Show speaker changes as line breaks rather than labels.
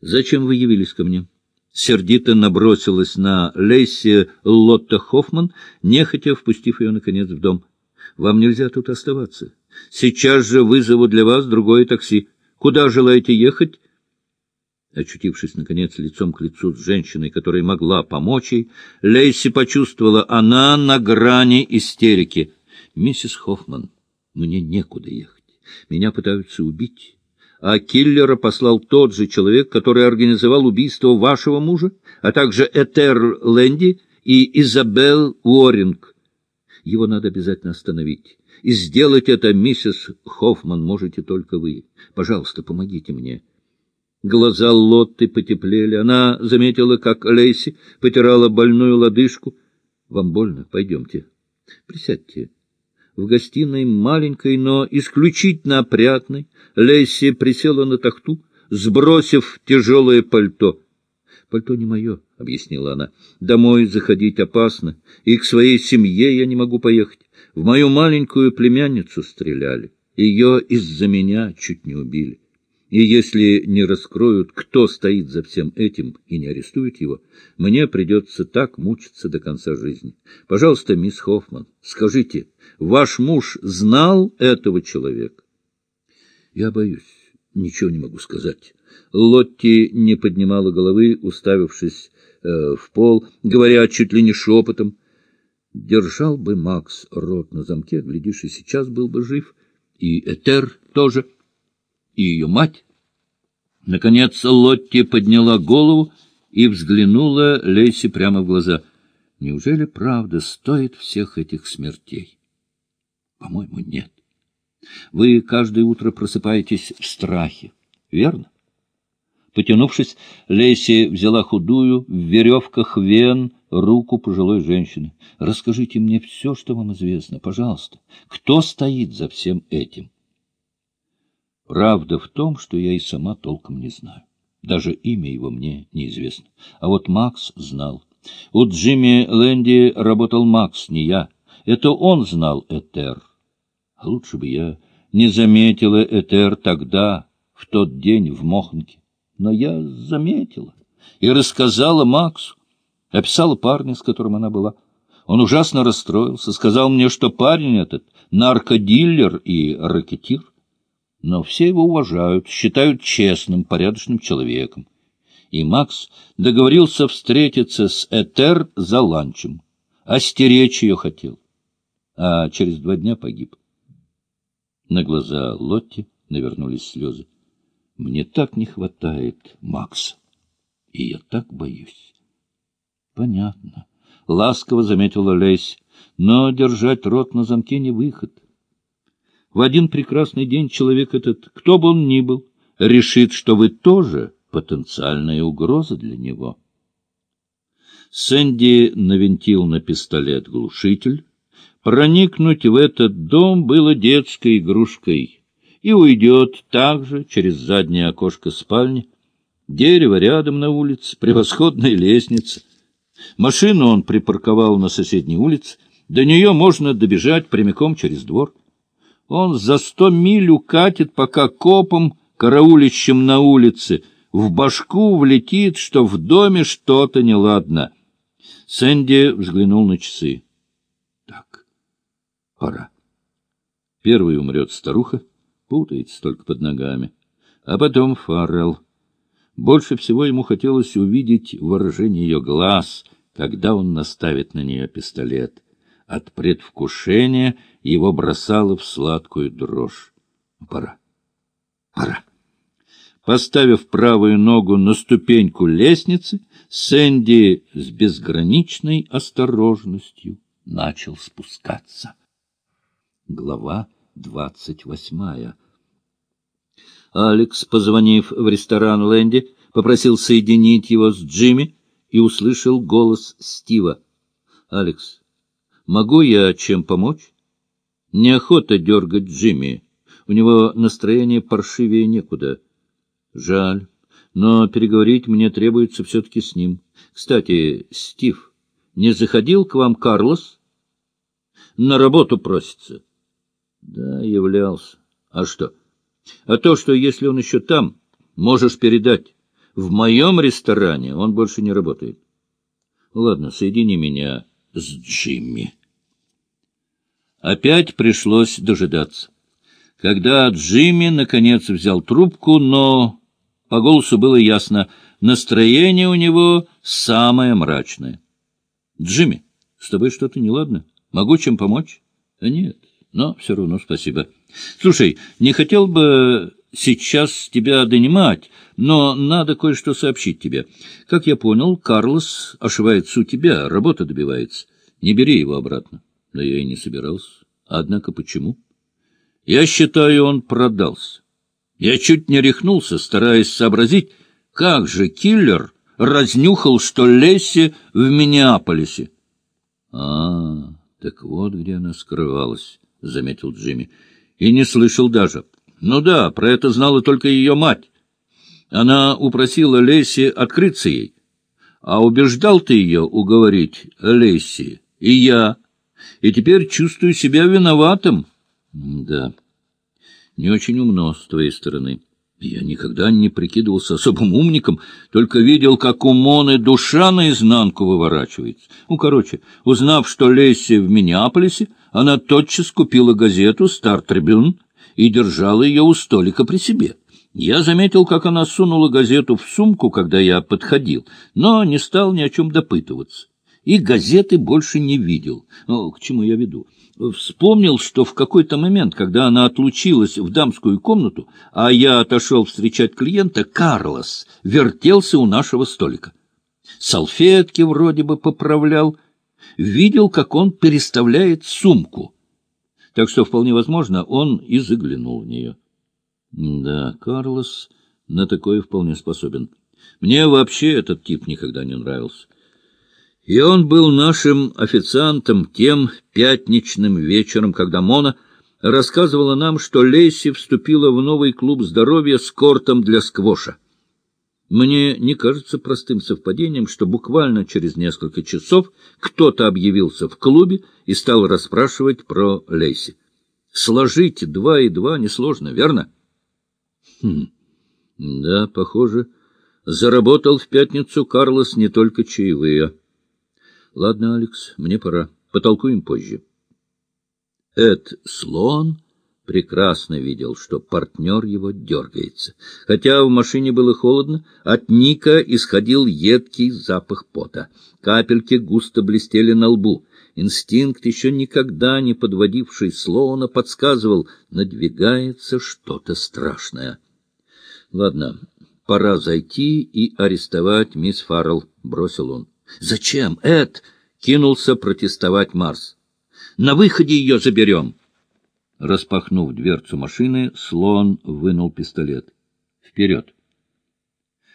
Зачем вы явились ко мне? Сердито набросилась на Лейси Лотта Хоффман, нехотя впустив ее, наконец, в дом. Вам нельзя тут оставаться. Сейчас же вызову для вас другое такси. Куда желаете ехать? Очутившись, наконец, лицом к лицу с женщиной, которая могла помочь ей, Лейси почувствовала, она на грани истерики. «Миссис Хоффман, мне некуда ехать. Меня пытаются убить. А киллера послал тот же человек, который организовал убийство вашего мужа, а также Этер Лэнди и Изабел Уоринг. Его надо обязательно остановить. И сделать это, миссис Хоффман, можете только вы. Пожалуйста, помогите мне». Глаза Лотты потеплели. Она заметила, как Лейси потирала больную лодыжку. — Вам больно? Пойдемте. Присядьте. В гостиной маленькой, но исключительно опрятной, Лейси присела на тахту, сбросив тяжелое пальто. — Пальто не мое, — объяснила она. — Домой заходить опасно, и к своей семье я не могу поехать. В мою маленькую племянницу стреляли. Ее из-за меня чуть не убили. И если не раскроют, кто стоит за всем этим, и не арестуют его, мне придется так мучиться до конца жизни. Пожалуйста, мисс Хоффман, скажите, ваш муж знал этого человека? Я боюсь, ничего не могу сказать. Лотти не поднимала головы, уставившись э, в пол, говоря чуть ли не шепотом. Держал бы Макс рот на замке, глядишь, и сейчас был бы жив, и Этер тоже — и ее мать. Наконец Лотти подняла голову и взглянула Лейси прямо в глаза. Неужели правда стоит всех этих смертей? По-моему, нет. Вы каждое утро просыпаетесь в страхе, верно? Потянувшись, Лейси взяла худую, в веревках вен, руку пожилой женщины. «Расскажите мне все, что вам известно, пожалуйста. Кто стоит за всем этим?» Правда в том, что я и сама толком не знаю. Даже имя его мне неизвестно. А вот Макс знал. У Джимми Лэнди работал Макс, не я. Это он знал Этер. Лучше бы я не заметила Этер тогда, в тот день в Мохнке. Но я заметила и рассказала Максу. Описала парня, с которым она была. Он ужасно расстроился, сказал мне, что парень этот — наркодиллер и ракетир но все его уважают, считают честным, порядочным человеком. И Макс договорился встретиться с Этер за ланчем. Остеречь ее хотел. А через два дня погиб. На глаза Лотти навернулись слезы. Мне так не хватает Макса. И я так боюсь. Понятно. Ласково заметила Лесь. Но держать рот на замке не выход. В один прекрасный день человек этот, кто бы он ни был, решит, что вы тоже потенциальная угроза для него. Сэнди навинтил на пистолет глушитель. Проникнуть в этот дом было детской игрушкой и уйдет также через заднее окошко спальни. Дерево рядом на улице, превосходная лестница. Машину он припарковал на соседней улице, до нее можно добежать прямиком через двор. Он за сто миль укатит, пока копом, караулищем на улице, в башку влетит, что в доме что-то неладно. Сэнди взглянул на часы. Так, пора. Первый умрет старуха, путается только под ногами. А потом Фаррелл. Больше всего ему хотелось увидеть выражение ее глаз, когда он наставит на нее пистолет. От предвкушения его бросало в сладкую дрожь. Пора. Пора. Поставив правую ногу на ступеньку лестницы, Сэнди с безграничной осторожностью начал спускаться. Глава двадцать восьмая Алекс, позвонив в ресторан Лэнди, попросил соединить его с Джимми и услышал голос Стива. — Алекс, Могу я чем помочь? Неохота дергать Джимми. У него настроение паршивее некуда. Жаль, но переговорить мне требуется все-таки с ним. Кстати, Стив, не заходил к вам Карлос? На работу просится. Да, являлся. А что? А то, что если он еще там, можешь передать. В моем ресторане он больше не работает. Ладно, соедини меня с Джимми. Опять пришлось дожидаться. Когда Джимми, наконец, взял трубку, но по голосу было ясно, настроение у него самое мрачное. — Джимми, с тобой что-то неладно? Могу чем помочь? — нет, но все равно спасибо. — Слушай, не хотел бы сейчас тебя донимать, но надо кое-что сообщить тебе. Как я понял, Карлос ошивается у тебя, работа добивается. Не бери его обратно. Да я и не собирался. Однако почему? Я считаю, он продался. Я чуть не рехнулся, стараясь сообразить, как же киллер разнюхал, что Лесси в Миннеаполисе. — А, так вот где она скрывалась, — заметил Джимми. — И не слышал даже. Ну да, про это знала только ее мать. Она упросила Лесси открыться ей. А убеждал ты ее уговорить Лесси, и я. И теперь чувствую себя виноватым. Да, не очень умно с твоей стороны. Я никогда не прикидывался особым умником, только видел, как у Моны душа наизнанку выворачивается. Ну, короче, узнав, что Лесси в Миннеаполисе, она тотчас купила газету «Стар Трибюн» и держала ее у столика при себе. Я заметил, как она сунула газету в сумку, когда я подходил, но не стал ни о чем допытываться. И газеты больше не видел. Ну, к чему я веду? Вспомнил, что в какой-то момент, когда она отлучилась в дамскую комнату, а я отошел встречать клиента, Карлос вертелся у нашего столика. Салфетки вроде бы поправлял. Видел, как он переставляет сумку. Так что, вполне возможно, он и заглянул в нее. Да, Карлос на такое вполне способен. Мне вообще этот тип никогда не нравился. И он был нашим официантом тем пятничным вечером, когда Мона рассказывала нам, что Лейси вступила в новый клуб здоровья с кортом для сквоша. Мне не кажется простым совпадением, что буквально через несколько часов кто-то объявился в клубе и стал расспрашивать про Лейси. Сложить два и два несложно, верно? — Хм. Да, похоже, заработал в пятницу Карлос не только чаевые. Ладно, Алекс, мне пора. Потолкуем позже. Эд Слон прекрасно видел, что партнер его дергается. Хотя в машине было холодно, от Ника исходил едкий запах пота. Капельки густо блестели на лбу. Инстинкт, еще никогда не подводивший Слоуна, подсказывал, надвигается что-то страшное. Ладно, пора зайти и арестовать мисс Фаррелл, — бросил он. — Зачем, Эд? — кинулся протестовать Марс. — На выходе ее заберем. Распахнув дверцу машины, слон вынул пистолет. — Вперед!